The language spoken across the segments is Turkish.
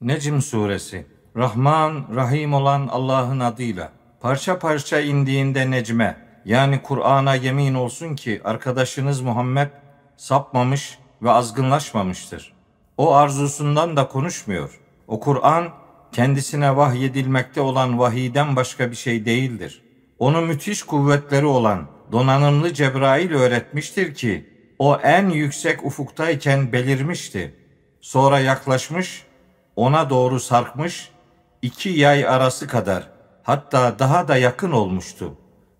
Necm suresi Rahman, Rahim olan Allah'ın adıyla parça parça indiğinde Necme yani Kur'an'a yemin olsun ki arkadaşınız Muhammed sapmamış ve azgınlaşmamıştır. O arzusundan da konuşmuyor. O Kur'an kendisine vahyedilmekte olan vahiyden başka bir şey değildir. Onu müthiş kuvvetleri olan donanımlı Cebrail öğretmiştir ki o en yüksek ufuktayken belirmişti. Sonra yaklaşmış ona doğru sarkmış, iki yay arası kadar hatta daha da yakın olmuştu.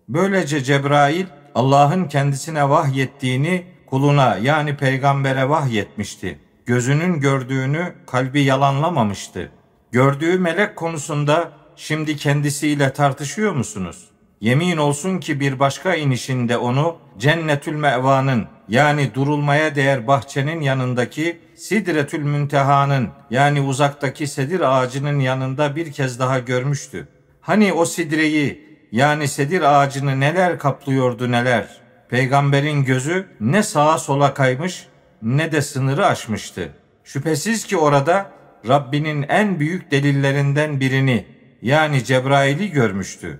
Böylece Cebrail Allah'ın kendisine vahyettiğini kuluna yani peygambere vahyetmişti. Gözünün gördüğünü kalbi yalanlamamıştı. Gördüğü melek konusunda şimdi kendisiyle tartışıyor musunuz? Yemin olsun ki bir başka inişinde onu Cennetül Mevanın yani durulmaya değer bahçenin yanındaki Sidretül Münteha'nın yani uzaktaki sedir ağacının yanında bir kez daha görmüştü. Hani o sidreyi yani sedir ağacını neler kaplıyordu neler. Peygamberin gözü ne sağa sola kaymış ne de sınırı aşmıştı. Şüphesiz ki orada Rabbinin en büyük delillerinden birini yani Cebrail'i görmüştü.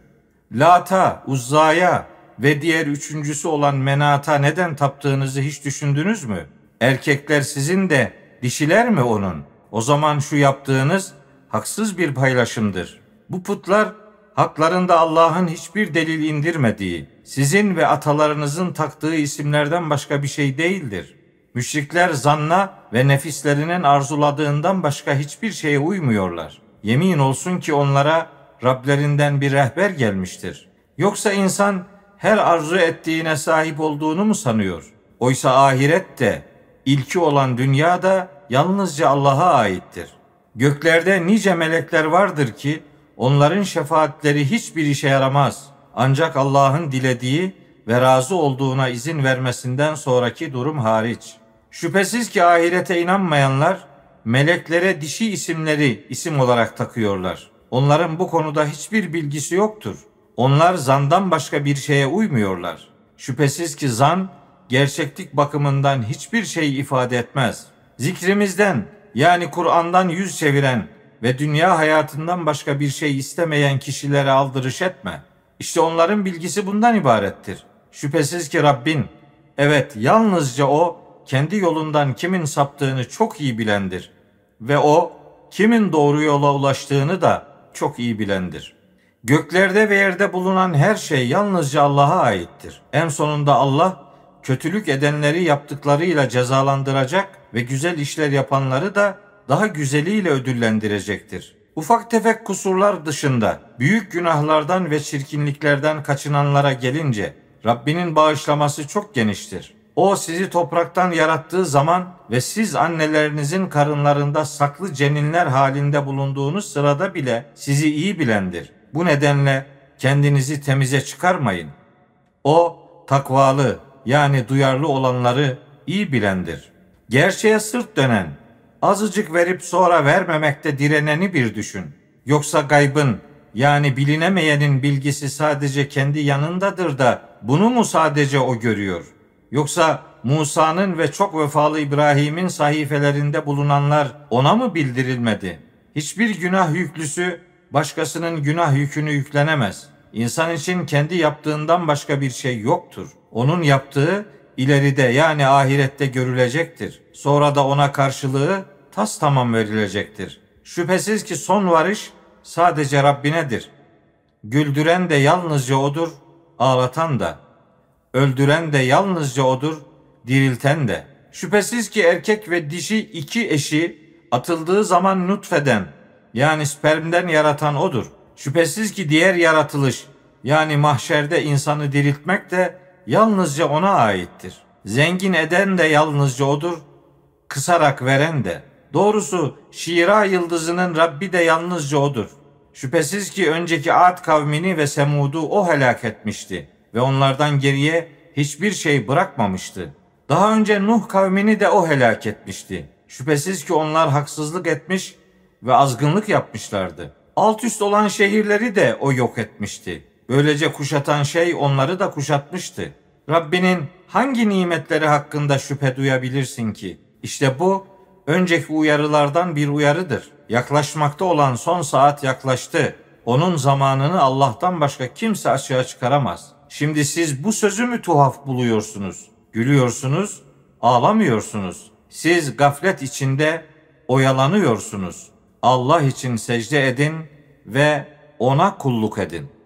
Lata, Uzza'ya ve diğer üçüncüsü olan Menat'a neden taptığınızı hiç düşündünüz mü? Erkekler sizin de dişiler mi onun? O zaman şu yaptığınız haksız bir paylaşımdır. Bu putlar haklarında Allah'ın hiçbir delil indirmediği, sizin ve atalarınızın taktığı isimlerden başka bir şey değildir. Müşrikler zanna ve nefislerinin arzuladığından başka hiçbir şeye uymuyorlar. Yemin olsun ki onlara Rablerinden bir rehber gelmiştir. Yoksa insan her arzu ettiğine sahip olduğunu mu sanıyor? Oysa ahiret de, ilki olan dünya da yalnızca Allah'a aittir. Göklerde nice melekler vardır ki onların şefaatleri hiçbir işe yaramaz. Ancak Allah'ın dilediği ve razı olduğuna izin vermesinden sonraki durum hariç. Şüphesiz ki ahirete inanmayanlar meleklere dişi isimleri isim olarak takıyorlar. Onların bu konuda hiçbir bilgisi yoktur. Onlar zandan başka bir şeye uymuyorlar. Şüphesiz ki zan gerçeklik bakımından hiçbir şey ifade etmez. Zikrimizden yani Kur'an'dan yüz çeviren ve dünya hayatından başka bir şey istemeyen kişilere aldırış etme. İşte onların bilgisi bundan ibarettir. Şüphesiz ki Rabbin, evet yalnızca O kendi yolundan kimin saptığını çok iyi bilendir. Ve O kimin doğru yola ulaştığını da çok iyi bilendir. Göklerde ve yerde bulunan her şey yalnızca Allah'a aittir. En sonunda Allah kötülük edenleri yaptıklarıyla cezalandıracak ve güzel işler yapanları da daha güzeliyle ödüllendirecektir. Ufak tefek kusurlar dışında büyük günahlardan ve çirkinliklerden kaçınanlara gelince Rabbinin bağışlaması çok geniştir. O sizi topraktan yarattığı zaman ve siz annelerinizin karınlarında saklı ceninler halinde bulunduğunuz sırada bile sizi iyi bilendir. Bu nedenle kendinizi temize çıkarmayın. O takvalı yani duyarlı olanları iyi bilendir. Gerçeğe sırt dönen, azıcık verip sonra vermemekte direneni bir düşün. Yoksa gaybın yani bilinemeyenin bilgisi sadece kendi yanındadır da bunu mu sadece o görüyor? Yoksa Musa'nın ve çok vefalı İbrahim'in sahifelerinde bulunanlar ona mı bildirilmedi? Hiçbir günah yüklüsü başkasının günah yükünü yüklenemez. İnsan için kendi yaptığından başka bir şey yoktur. Onun yaptığı ileride yani ahirette görülecektir. Sonra da ona karşılığı tas tamam verilecektir. Şüphesiz ki son varış sadece Rabbinedir. Güldüren de yalnızca odur, ağlatan da. Öldüren de yalnızca odur, dirilten de. Şüphesiz ki erkek ve dişi iki eşi atıldığı zaman nutfeden yani spermden yaratan odur. Şüphesiz ki diğer yaratılış yani mahşerde insanı diriltmek de yalnızca ona aittir. Zengin eden de yalnızca odur, kısarak veren de. Doğrusu Şira yıldızının Rabbi de yalnızca odur. Şüphesiz ki önceki Ad kavmini ve Semud'u o helak etmişti ve onlardan geriye hiçbir şey bırakmamıştı. Daha önce Nuh kavmini de o helak etmişti. Şüphesiz ki onlar haksızlık etmiş ve azgınlık yapmışlardı. Alt üst olan şehirleri de o yok etmişti. Böylece kuşatan şey onları da kuşatmıştı. Rabbinin hangi nimetleri hakkında şüphe duyabilirsin ki? İşte bu önceki uyarılardan bir uyarıdır. Yaklaşmakta olan son saat yaklaştı. Onun zamanını Allah'tan başka kimse açığa çıkaramaz. Şimdi siz bu sözü mü tuhaf buluyorsunuz? Gülüyorsunuz, ağlamıyorsunuz. Siz gaflet içinde oyalanıyorsunuz. Allah için secde edin ve ona kulluk edin.''